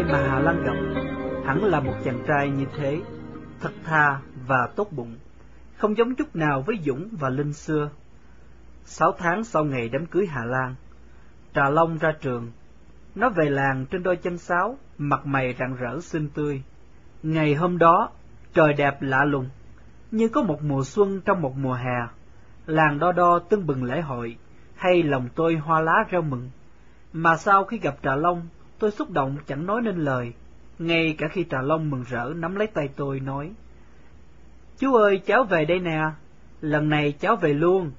Trai mà Hà Lan gặp hẳn là một chàng trai như thế, thật thà và tốt bụng, không giống chút nào với Dũng và Linh xưa. Sáu tháng sau ngày đám cưới Hà Lan, Trà Long ra trường, nó về làng trên đôi chân sáo, mặt mày rạng rỡ xinh tươi. Ngày hôm đó, trời đẹp lạ lùng, như có một mùa xuân trong một mùa hè. Làng đo đo tưng bừng lễ hội, hay lòng tôi hoa lá reo mừng. Mà sau khi gặp Trà Long, tôi xúc động chẳng nói nên lời, ngay cả khi Trà Long mừng rỡ nắm lấy tay tôi nói. Chú ơi, cháu về đây nè, lần này cháu về luôn.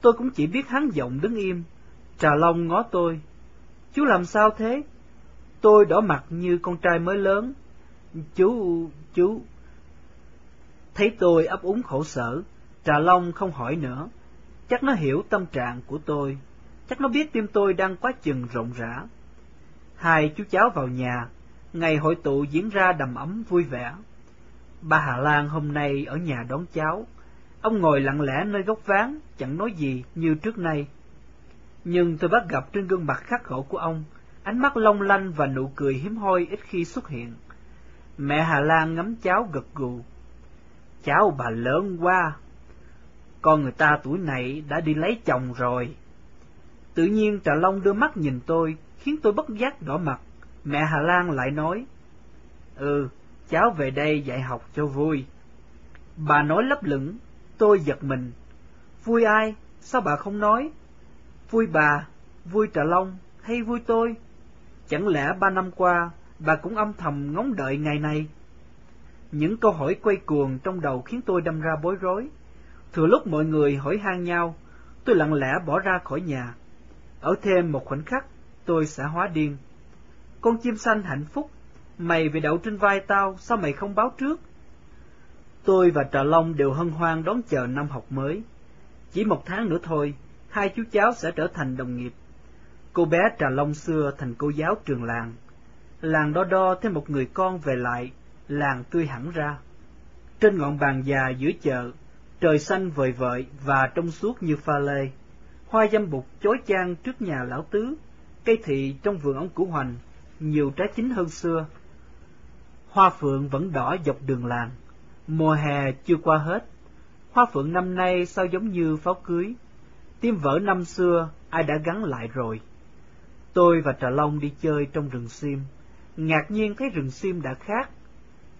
Tôi cũng chỉ biết hắn giọng đứng im, Trà Long ngó tôi. Chú làm sao thế? Tôi đỏ mặt như con trai mới lớn. Chú, chú... Thấy tôi ấp úng khổ sở, Trà Long không hỏi nữa. Chắc nó hiểu tâm trạng của tôi. Chắc nó biết tim tôi đang quá chừng rộng rã. Hai chú cháu vào nhà, ngày hội tụ diễn ra đầm ấm vui vẻ. Bà Hà Lan hôm nay ở nhà đón cháu. Ông ngồi lặng lẽ nơi góc ván, chẳng nói gì như trước nay. Nhưng tôi bắt gặp trên gương mặt khắc khổ của ông, ánh mắt long lanh và nụ cười hiếm hoi ít khi xuất hiện. Mẹ Hà Lan ngắm cháu gật gù. Cháu bà lớn quá, con người ta tuổi này đã đi lấy chồng rồi. Tự nhiên Trà Long đưa mắt nhìn tôi, khiến tôi bất giác đỏ mặt. Mẹ Hà Lan lại nói, Ừ, cháu về đây dạy học cho vui. Bà nói lấp lửng, tôi giật mình. Vui ai? Sao bà không nói? Vui bà, vui Trà Long hay vui tôi? Chẳng lẽ ba năm qua bà cũng âm thầm ngóng đợi ngày này? Những câu hỏi quay cuồng trong đầu khiến tôi đâm ra bối rối. Thừa lúc mọi người hỏi han nhau, tôi lặng lẽ bỏ ra khỏi nhà. Ở thêm một khoảnh khắc, tôi sẽ hóa điên. Con chim xanh hạnh phúc, mày về đậu trên vai tao, sao mày không báo trước? Tôi và Trà Long đều hân hoan đón chờ năm học mới. Chỉ một tháng nữa thôi, hai chú cháu sẽ trở thành đồng nghiệp. Cô bé Trà Long xưa thành cô giáo trường làng. Làng đo đo thêm một người con về lại, làng tươi hẳn ra. Trên ngọn bàn già giữa chợ, trời xanh vời vợi và trong suốt như pha lê. Hoa dâm bụt chói chang trước nhà lão tứ, cây thị trong vườn ông củ hoành, nhiều trái chín hơn xưa. Hoa phượng vẫn đỏ dọc đường làng, mùa hè chưa qua hết. Hoa phượng năm nay sao giống như pháo cưới, tim vỡ năm xưa ai đã gắn lại rồi. Tôi và Trà Long đi chơi trong rừng sim, ngạc nhiên thấy rừng sim đã khác.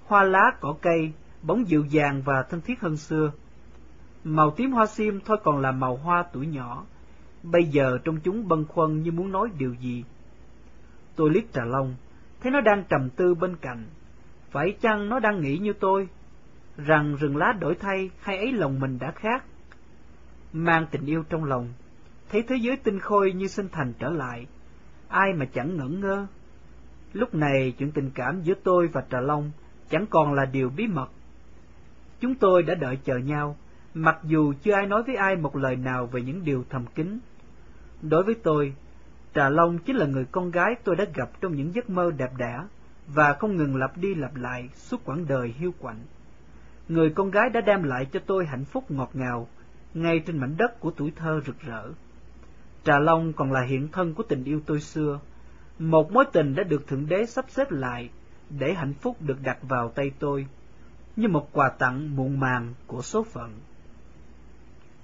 Hoa lá cỏ cây, bóng dịu dàng và thân thiết hơn xưa. Màu tím hoa sim thôi còn là màu hoa tuổi nhỏ, bây giờ trong chúng bâng khuâng như muốn nói điều gì. Tôi liếc Trà Long, thấy nó đang trầm tư bên cạnh. Phải chăng nó đang nghĩ như tôi, rằng rừng lá đổi thay hay ấy lòng mình đã khác? Mang tình yêu trong lòng, thấy thế giới tinh khôi như sinh thành trở lại, ai mà chẳng ngẩn ngơ. Lúc này chuyện tình cảm giữa tôi và Trà Long chẳng còn là điều bí mật. Chúng tôi đã đợi chờ nhau, mặc dù chưa ai nói với ai một lời nào về những điều thầm kín. Đối với tôi, Trà Long chính là người con gái tôi đã gặp trong những giấc mơ đẹp đẽ và không ngừng lặp đi lặp lại suốt quãng đời hiu quạnh. Người con gái đã đem lại cho tôi hạnh phúc ngọt ngào ngay trên mảnh đất của tuổi thơ rực rỡ. Trà Long còn là hiện thân của tình yêu tôi xưa, một mối tình đã được Thượng Đế sắp xếp lại để hạnh phúc được đặt vào tay tôi, như một quà tặng muộn màng của số phận.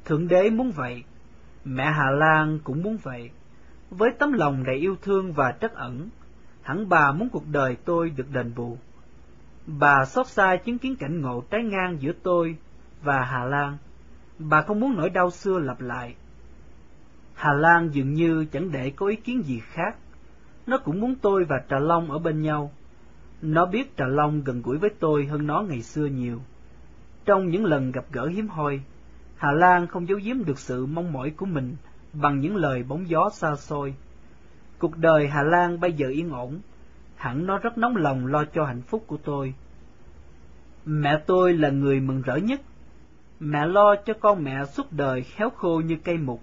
Thượng Đế muốn vậy, mẹ Hà Lan cũng muốn vậy. Với tấm lòng đầy yêu thương và trắc ẩn, hẳn bà muốn cuộc đời tôi được đền bù. Bà xót xa chứng kiến cảnh ngộ trái ngang giữa tôi và Hà Lan. Bà không muốn nỗi đau xưa lặp lại. Hà Lan dường như chẳng để có ý kiến gì khác. Nó cũng muốn tôi và Trà Long ở bên nhau. Nó biết Trà Long gần gũi với tôi hơn nó ngày xưa nhiều. Trong những lần gặp gỡ hiếm hoi, Hà Lan không giấu giếm được sự mong mỏi của mình bằng những lời bóng gió xa xôi. Cuộc đời Hà Lan bây giờ yên ổn, hẳn nó rất nóng lòng lo cho hạnh phúc của tôi. Mẹ tôi là người mừng rỡ nhất. Mẹ lo cho con mẹ suốt đời khéo khô như cây mục.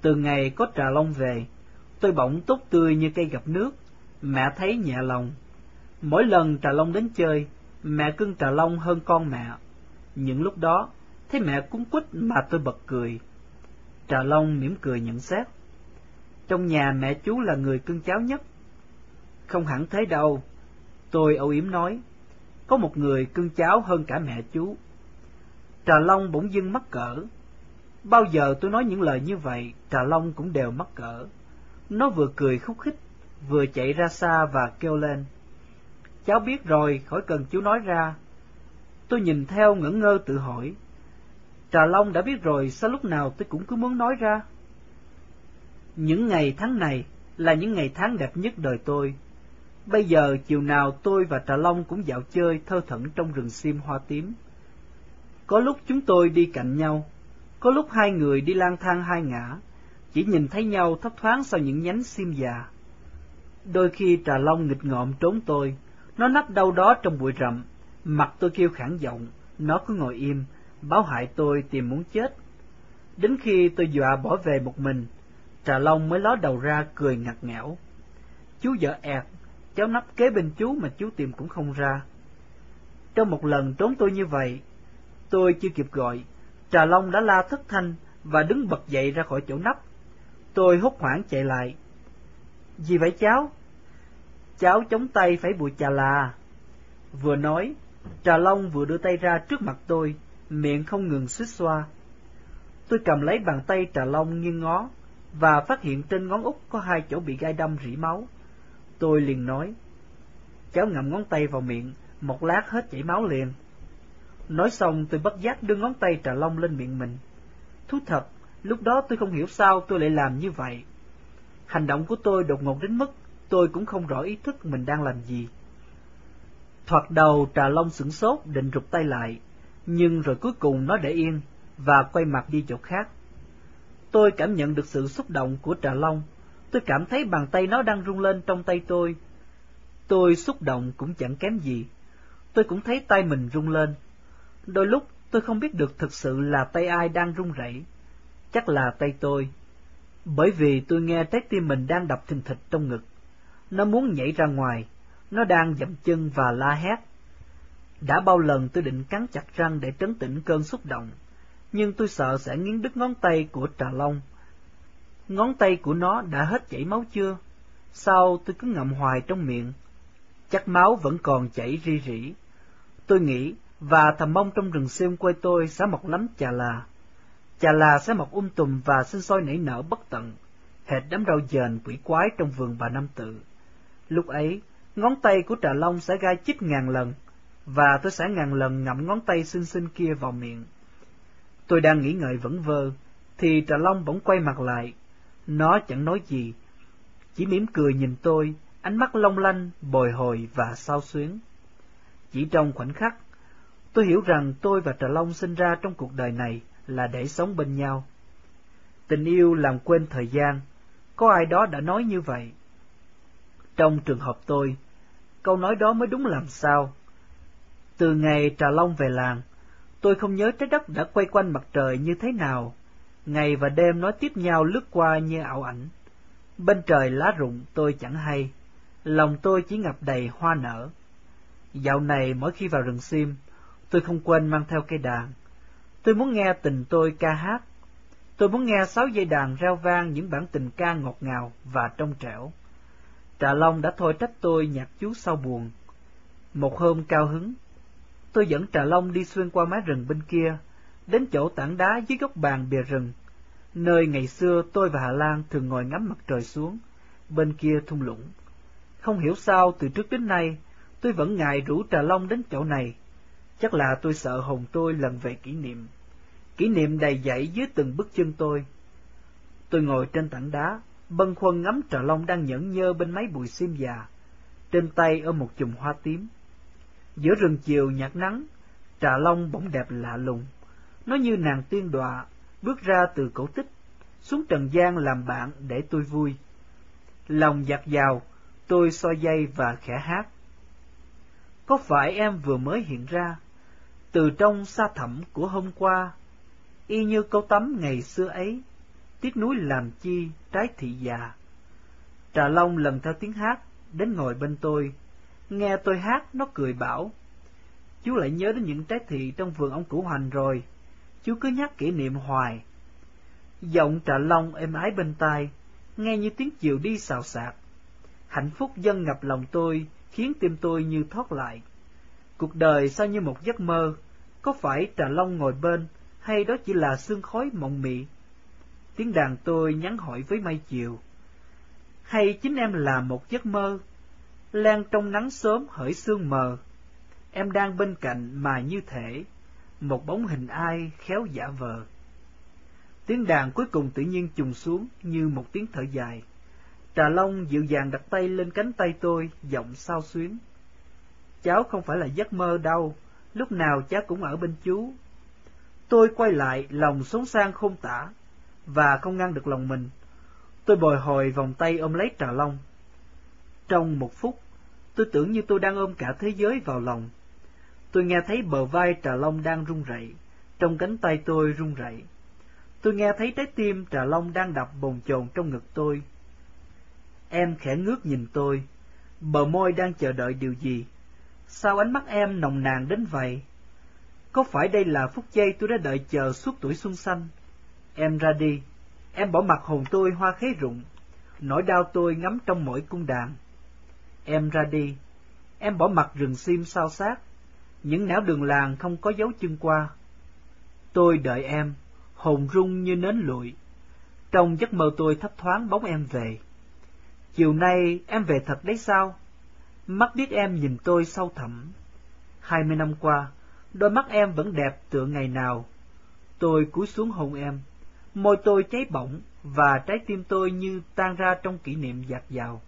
Từ ngày có trà long về, tôi bỗng tốt tươi như cây gặp nước, mẹ thấy nhẹ lòng. Mỗi lần trà long đến chơi, mẹ cưng trà long hơn con mẹ. Những lúc đó, thấy mẹ cúng quýt mà tôi bật cười. Trà Long mỉm cười nhận xét. Trong nhà mẹ chú là người cưng cháu nhất. Không hẳn thế đâu. Tôi âu yếm nói. Có một người cưng cháu hơn cả mẹ chú. Trà Long bỗng dưng mắc cỡ. Bao giờ tôi nói những lời như vậy, Trà Long cũng đều mắc cỡ. Nó vừa cười khúc khích, vừa chạy ra xa và kêu lên. Cháu biết rồi, khỏi cần chú nói ra. Tôi nhìn theo ngẩn ngơ tự hỏi. Trà Long đã biết rồi, sao lúc nào tôi cũng cứ muốn nói ra? Những ngày tháng này là những ngày tháng đẹp nhất đời tôi. Bây giờ chiều nào tôi và Trà Long cũng dạo chơi thơ thẩn trong rừng sim hoa tím. Có lúc chúng tôi đi cạnh nhau, có lúc hai người đi lang thang hai ngã, chỉ nhìn thấy nhau thấp thoáng sau những nhánh sim già. Đôi khi Trà Long nghịch ngợm trốn tôi, nó nấp đâu đó trong bụi rậm, mặt tôi kêu khản giọng, nó cứ ngồi im, báo hại tôi tìm muốn chết. Đến khi tôi dọa bỏ về một mình, Trà Long mới ló đầu ra cười ngặt nghẽo. Chú vợ ẹt, cháu nắp kế bên chú mà chú tìm cũng không ra. Trong một lần trốn tôi như vậy, tôi chưa kịp gọi, Trà Long đã la thất thanh và đứng bật dậy ra khỏi chỗ nắp Tôi hốt hoảng chạy lại. Gì vậy cháu? Cháu chống tay phải bụi trà là. Vừa nói, Trà Long vừa đưa tay ra trước mặt tôi, miệng không ngừng suýt xoa. Tôi cầm lấy bàn tay Trà Long nghiêng ngó, và phát hiện trên ngón út có hai chỗ bị gai đâm rỉ máu. Tôi liền nói, cháu ngậm ngón tay vào miệng, một lát hết chảy máu liền. Nói xong tôi bất giác đưa ngón tay Trà Long lên miệng mình. Thú thật, lúc đó tôi không hiểu sao tôi lại làm như vậy. Hành động của tôi đột ngột đến mức tôi cũng không rõ ý thức mình đang làm gì. Thoạt đầu Trà Long sửng sốt định rụt tay lại, nhưng rồi cuối cùng nó để yên và quay mặt đi chỗ khác. Tôi cảm nhận được sự xúc động của Trà Long, tôi cảm thấy bàn tay nó đang rung lên trong tay tôi. Tôi xúc động cũng chẳng kém gì, tôi cũng thấy tay mình rung lên. Đôi lúc tôi không biết được thực sự là tay ai đang rung rẩy, chắc là tay tôi, bởi vì tôi nghe trái tim mình đang đập thình thịch trong ngực. Nó muốn nhảy ra ngoài, nó đang dậm chân và la hét. Đã bao lần tôi định cắn chặt răng để trấn tĩnh cơn xúc động, nhưng tôi sợ sẽ nghiến đứt ngón tay của Trà Long. Ngón tay của nó đã hết chảy máu chưa? Sao tôi cứ ngậm hoài trong miệng? Chắc máu vẫn còn chảy ri rỉ. Tôi nghĩ, và thầm mong trong rừng xiêm quê tôi sẽ mọc lắm trà là. Trà là sẽ mọc um tùm và sinh sôi nảy nở bất tận, hệt đám rau dền quỷ quái trong vườn bà Năm Tự. Lúc ấy, ngón tay của Trà Long sẽ gai chích ngàn lần, và tôi sẽ ngàn lần ngậm ngón tay xinh xinh kia vào miệng. Tôi đang nghĩ ngợi vẫn vơ, thì Trà Long bỗng quay mặt lại. Nó chẳng nói gì, chỉ mỉm cười nhìn tôi, ánh mắt long lanh, bồi hồi và sao xuyến. Chỉ trong khoảnh khắc, tôi hiểu rằng tôi và Trà Long sinh ra trong cuộc đời này là để sống bên nhau. Tình yêu làm quên thời gian, có ai đó đã nói như vậy. Trong trường hợp tôi, câu nói đó mới đúng làm sao. Từ ngày Trà Long về làng, tôi không nhớ trái đất đã quay quanh mặt trời như thế nào. Ngày và đêm nó tiếp nhau lướt qua như ảo ảnh. Bên trời lá rụng tôi chẳng hay, lòng tôi chỉ ngập đầy hoa nở. Dạo này mỗi khi vào rừng sim, tôi không quên mang theo cây đàn. Tôi muốn nghe tình tôi ca hát. Tôi muốn nghe sáu dây đàn reo vang những bản tình ca ngọt ngào và trong trẻo. Trà Long đã thôi trách tôi nhạc chú sau buồn. Một hôm cao hứng, tôi dẫn Trà Long đi xuyên qua mái rừng bên kia, đến chỗ tảng đá dưới góc bàn bìa rừng, nơi ngày xưa tôi và Hà Lan thường ngồi ngắm mặt trời xuống, bên kia thung lũng. Không hiểu sao từ trước đến nay, tôi vẫn ngại rủ Trà Long đến chỗ này. Chắc là tôi sợ hồn tôi lần về kỷ niệm. Kỷ niệm đầy dậy dưới từng bước chân tôi. Tôi ngồi trên tảng đá, bân khuân ngắm Trà Long đang nhẫn nhơ bên mấy bụi sim già, trên tay ở một chùm hoa tím. Giữa rừng chiều nhạt nắng, Trà Long bỗng đẹp lạ lùng, nó như nàng tiên đọa bước ra từ cổ tích, xuống trần gian làm bạn để tôi vui. Lòng giặt vào, tôi soi dây và khẽ hát. Có phải em vừa mới hiện ra, từ trong xa thẳm của hôm qua, y như câu tắm ngày xưa ấy, tiếc núi làm chi trái thị già. Trà Long lần theo tiếng hát, đến ngồi bên tôi, nghe tôi hát nó cười bảo, chú lại nhớ đến những trái thị trong vườn ông cửu hoành rồi, chú cứ nhắc kỷ niệm hoài. Giọng Trà Long êm ái bên tai, nghe như tiếng chiều đi xào xạc. Hạnh phúc dâng ngập lòng tôi, khiến tim tôi như thoát lại. Cuộc đời sao như một giấc mơ, có phải Trà Long ngồi bên, hay đó chỉ là sương khói mộng mị? Tiếng đàn tôi nhắn hỏi với mây chiều. Hay chính em là một giấc mơ, lan trong nắng sớm hởi sương mờ, em đang bên cạnh mà như thể, một bóng hình ai khéo giả vờ. Tiếng đàn cuối cùng tự nhiên trùng xuống như một tiếng thở dài. Trà Long dịu dàng đặt tay lên cánh tay tôi, giọng sao xuyến. Cháu không phải là giấc mơ đâu, lúc nào cháu cũng ở bên chú. Tôi quay lại, lòng sống sang không tả, và không ngăn được lòng mình. Tôi bồi hồi vòng tay ôm lấy Trà Long. Trong một phút, tôi tưởng như tôi đang ôm cả thế giới vào lòng. Tôi nghe thấy bờ vai Trà Long đang run rẩy, trong cánh tay tôi run rẩy. Tôi nghe thấy trái tim Trà Long đang đập bồn chồn trong ngực tôi. Em khẽ ngước nhìn tôi, bờ môi đang chờ đợi điều gì. Sao ánh mắt em nồng nàn đến vậy? Có phải đây là phút giây tôi đã đợi chờ suốt tuổi xuân xanh? Em ra đi, em bỏ mặt hồn tôi hoa khế rụng, nỗi đau tôi ngắm trong mỗi cung đàn. Em ra đi, em bỏ mặt rừng sim sao sát, những nẻo đường làng không có dấu chân qua. Tôi đợi em, hồn rung như nến lụi. Trong giấc mơ tôi thấp thoáng bóng em về. Chiều nay em về thật đấy sao? Mắt biết em nhìn tôi sâu thẳm. Hai mươi năm qua, đôi mắt em vẫn đẹp tựa ngày nào. Tôi cúi xuống hôn em, môi tôi cháy bỏng và trái tim tôi như tan ra trong kỷ niệm dạt dào.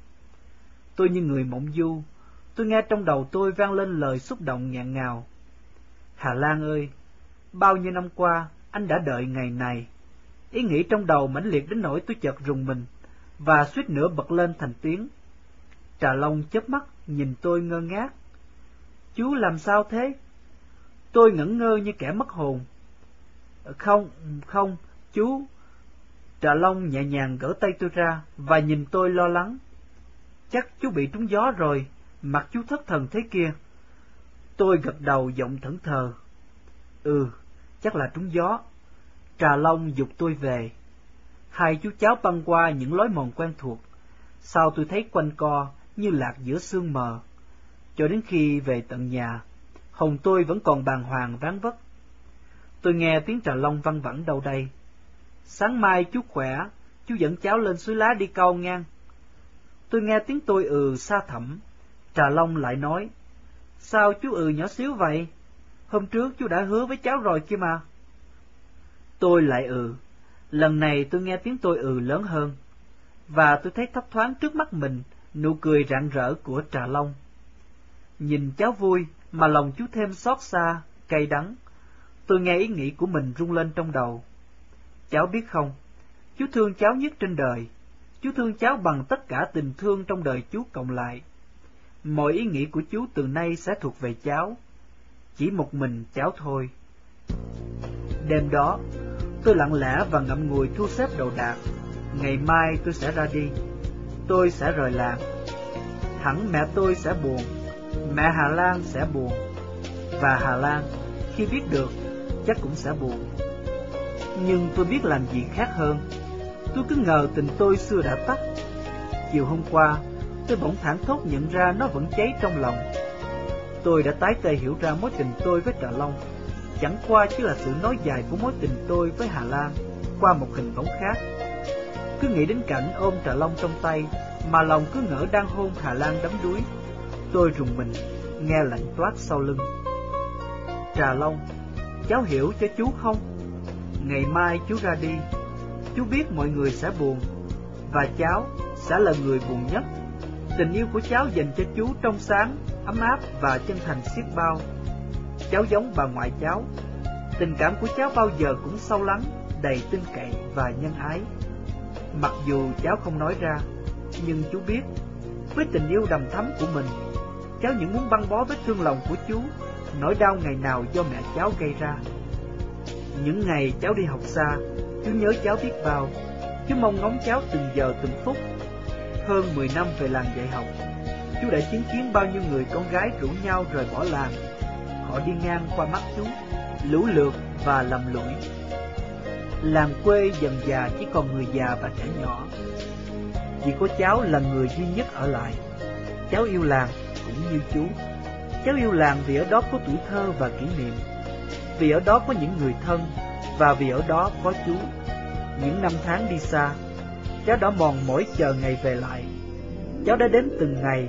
Tôi như người mộng du, tôi nghe trong đầu tôi vang lên lời xúc động ngạn ngào. Hà Lan ơi, bao nhiêu năm qua anh đã đợi ngày này. Ý nghĩ trong đầu mãnh liệt đến nỗi tôi chợt rùng mình, và suýt nữa bật lên thành tiếng. Trà Long chớp mắt, nhìn tôi ngơ ngác. Chú làm sao thế? Tôi ngẩn ngơ như kẻ mất hồn. Không, không, chú. Trà Long nhẹ nhàng gỡ tay tôi ra và nhìn tôi lo lắng. Chắc chú bị trúng gió rồi, mặt chú thất thần thế kia. Tôi gật đầu giọng thẫn thờ. Ừ, chắc là trúng gió. Trà Long dục tôi về. Hai chú cháu băng qua những lối mòn quen thuộc. Sau tôi thấy quanh co như lạc giữa sương mờ. Cho đến khi về tận nhà, hồng tôi vẫn còn bàng hoàng ván vất. Tôi nghe tiếng Trà Long văng vẳng đâu đây. Sáng mai chú khỏe, chú dẫn cháu lên suối lá đi câu ngang. Tôi nghe tiếng tôi ừ xa thẳm. Trà Long lại nói, sao chú ừ nhỏ xíu vậy? Hôm trước chú đã hứa với cháu rồi kia mà. Tôi lại ừ. Lần này tôi nghe tiếng tôi ừ lớn hơn. Và tôi thấy thấp thoáng trước mắt mình nụ cười rạng rỡ của Trà Long. Nhìn cháu vui mà lòng chú thêm xót xa, cay đắng. Tôi nghe ý nghĩ của mình rung lên trong đầu. Cháu biết không, chú thương cháu nhất trên đời. Chú thương cháu bằng tất cả tình thương trong đời chú cộng lại. Mọi ý nghĩ của chú từ nay sẽ thuộc về cháu chỉ một mình cháu thôi. Đêm đó, tôi lặng lẽ và ngậm ngùi thu xếp đồ đạc. Ngày mai tôi sẽ ra đi, tôi sẽ rời làng. Hẳn mẹ tôi sẽ buồn, mẹ Hà Lan sẽ buồn, và Hà Lan khi biết được chắc cũng sẽ buồn. Nhưng tôi biết làm gì khác hơn. Tôi cứ ngờ tình tôi xưa đã tắt. Chiều hôm qua, tôi bỗng thẳng thốt nhận ra nó vẫn cháy trong lòng tôi đã tái tề hiểu ra mối tình tôi với Trà Long chẳng qua chỉ là sự nói dài của mối tình tôi với Hà Lan qua một hình bóng khác. Cứ nghĩ đến cảnh ôm Trà Long trong tay mà lòng cứ ngỡ đang hôn Hà Lan đắm đuối. Tôi rùng mình, nghe lạnh toát sau lưng. Trà Long, cháu hiểu cho chú không? Ngày mai chú ra đi, chú biết mọi người sẽ buồn, và cháu sẽ là người buồn nhất. Tình yêu của cháu dành cho chú trong sáng ấm áp và chân thành xiết bao. Cháu giống bà ngoại cháu, tình cảm của cháu bao giờ cũng sâu lắng, đầy tin cậy và nhân ái. Mặc dù cháu không nói ra, nhưng chú biết, với tình yêu đầm thắm của mình, cháu những muốn băng bó vết thương lòng của chú, nỗi đau ngày nào do mẹ cháu gây ra. Những ngày cháu đi học xa, chú nhớ cháu biết bao, chú mong ngóng cháu từng giờ từng phút. Hơn 10 năm về làng dạy học, chú đã chứng kiến bao nhiêu người con gái rủ nhau rời bỏ làng. Họ đi ngang qua mắt chú, lũ lượt và lầm lũi. Làng quê dần già chỉ còn người già và trẻ nhỏ. chỉ có cháu là người duy nhất ở lại. Cháu yêu làng cũng như chú. Cháu yêu làng vì ở đó có tuổi thơ và kỷ niệm, vì ở đó có những người thân và vì ở đó có chú. Những năm tháng đi xa, cháu đã mòn mỏi chờ ngày về lại. Cháu đã đến từng ngày,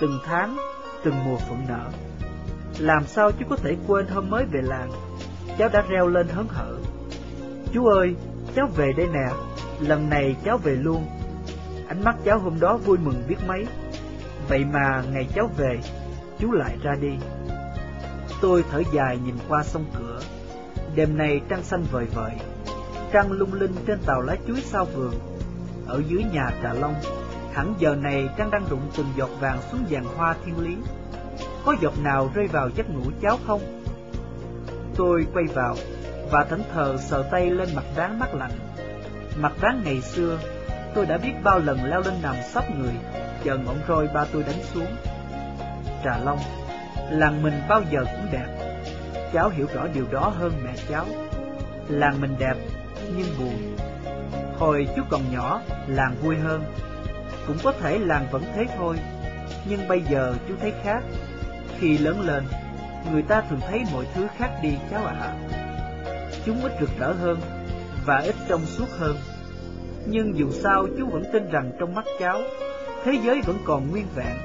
từng tháng, từng mùa phượng nở. Làm sao chú có thể quên hôm mới về làng? Cháu đã reo lên hớn hở. Chú ơi, cháu về đây nè, lần này cháu về luôn. Ánh mắt cháu hôm đó vui mừng biết mấy. Vậy mà ngày cháu về, chú lại ra đi. Tôi thở dài nhìn qua sông cửa. Đêm nay trăng xanh vời vợi, trăng lung linh trên tàu lá chuối sau vườn. Ở dưới nhà Trà Long, hẳn giờ này trăng đang rụng từng giọt vàng xuống vàng hoa thiên lý. Có giọt nào rơi vào giấc ngủ cháu không? Tôi quay vào và thẫn thờ sờ tay lên mặt đáng mắt lạnh. Mặt đáng ngày xưa, tôi đã biết bao lần leo lên nằm sắp người, chờ ngọn roi ba tôi đánh xuống. Trà Long, làng mình bao giờ cũng đẹp. Cháu hiểu rõ điều đó hơn mẹ cháu. Làng mình đẹp, nhưng buồn. Hồi chú còn nhỏ, làng vui hơn. Cũng có thể làng vẫn thế thôi, nhưng bây giờ chú thấy khác. Khi lớn lên, người ta thường thấy mọi thứ khác đi cháu ạ. Chúng ít rực rỡ hơn và ít trong suốt hơn. Nhưng dù sao chú vẫn tin rằng trong mắt cháu, thế giới vẫn còn nguyên vẹn.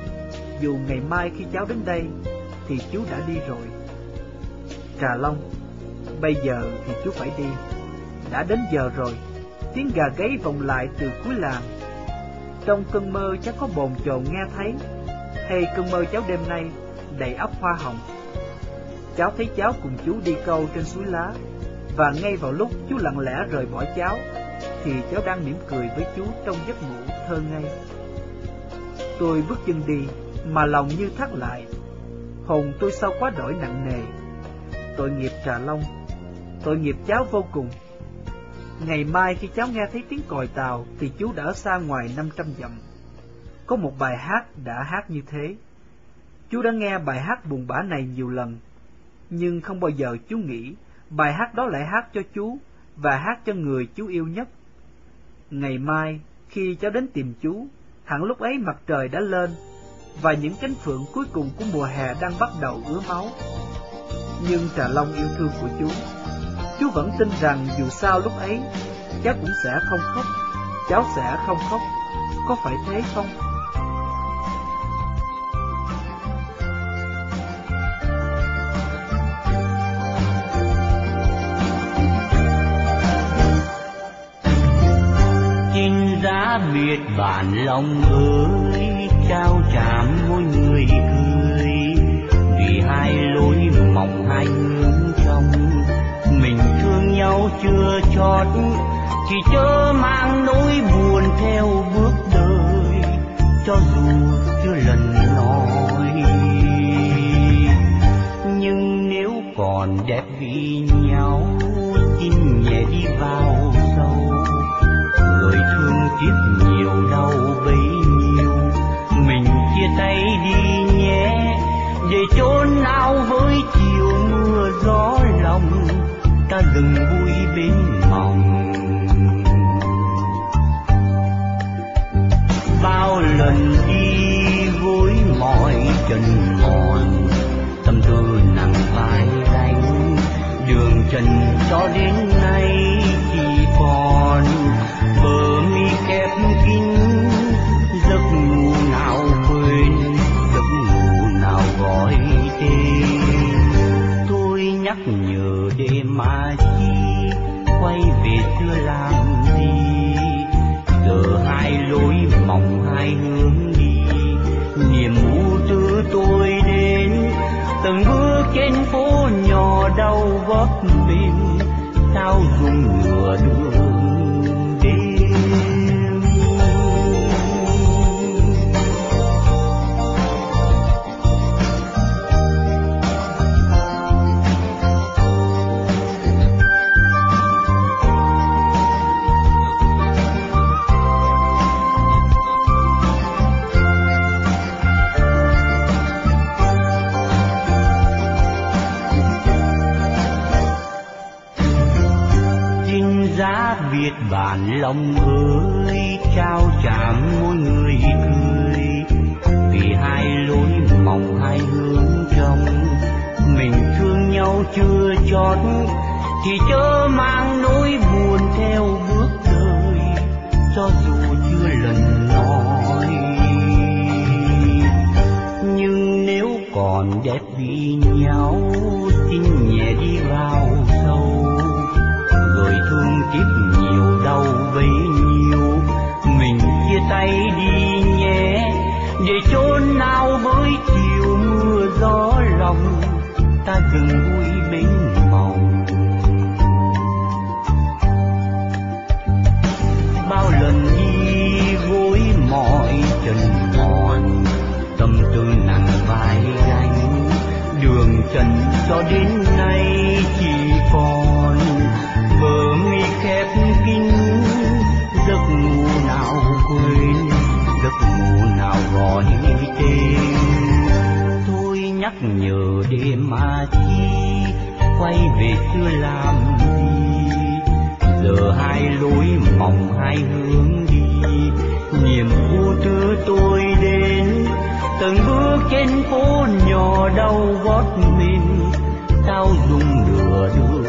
Dù ngày mai khi cháu đến đây, thì chú đã đi rồi. Trà Long, bây giờ thì chú phải đi. Đã đến giờ rồi, tiếng gà gáy vòng lại từ cuối làng. Trong cơn mơ chắc có bồn chồn nghe thấy, hay cơn mơ cháu đêm nay đầy ấp hoa hồng. Cháu thấy cháu cùng chú đi câu trên suối lá, và ngay vào lúc chú lặng lẽ rời bỏ cháu, thì cháu đang mỉm cười với chú trong giấc ngủ thơ ngây. Tôi bước chân đi, mà lòng như thắt lại. Hồn tôi sao quá đổi nặng nề. Tội nghiệp Trà Long, tội nghiệp cháu vô cùng. Ngày mai khi cháu nghe thấy tiếng còi tàu thì chú đã ở xa ngoài năm trăm dặm. Có một bài hát đã hát như thế. Chú đã nghe bài hát buồn bã này nhiều lần, nhưng không bao giờ chú nghĩ bài hát đó lại hát cho chú và hát cho người chú yêu nhất. Ngày mai, khi cháu đến tìm chú, hẳn lúc ấy mặt trời đã lên và những cánh phượng cuối cùng của mùa hè đang bắt đầu ứa máu. Nhưng Trà Long yêu thương của chú, chú vẫn tin rằng dù sao lúc ấy, cháu cũng sẽ không khóc, cháu sẽ không khóc, có phải thế không? biết bản lòng ơi trao chạm môi người cười lối mong hai hướng trong mình thương nhau chưa chót, chỉ chớ mang nỗi buồn theo bước đời. Cho dù chưa lần nói ta vui bên mòng bao lần đi với mọi chân mòn, tâm tư nặng vai gánh đường trần cho đến nay chỉ ini nhờ đêm mà chi, quay về chưa làm gì? Giờ hai lối mong hai hướng đi. Niềm vô tư tôi đến, từng bước trên phố nhỏ đau gót mình. Tao dùng nửa đưa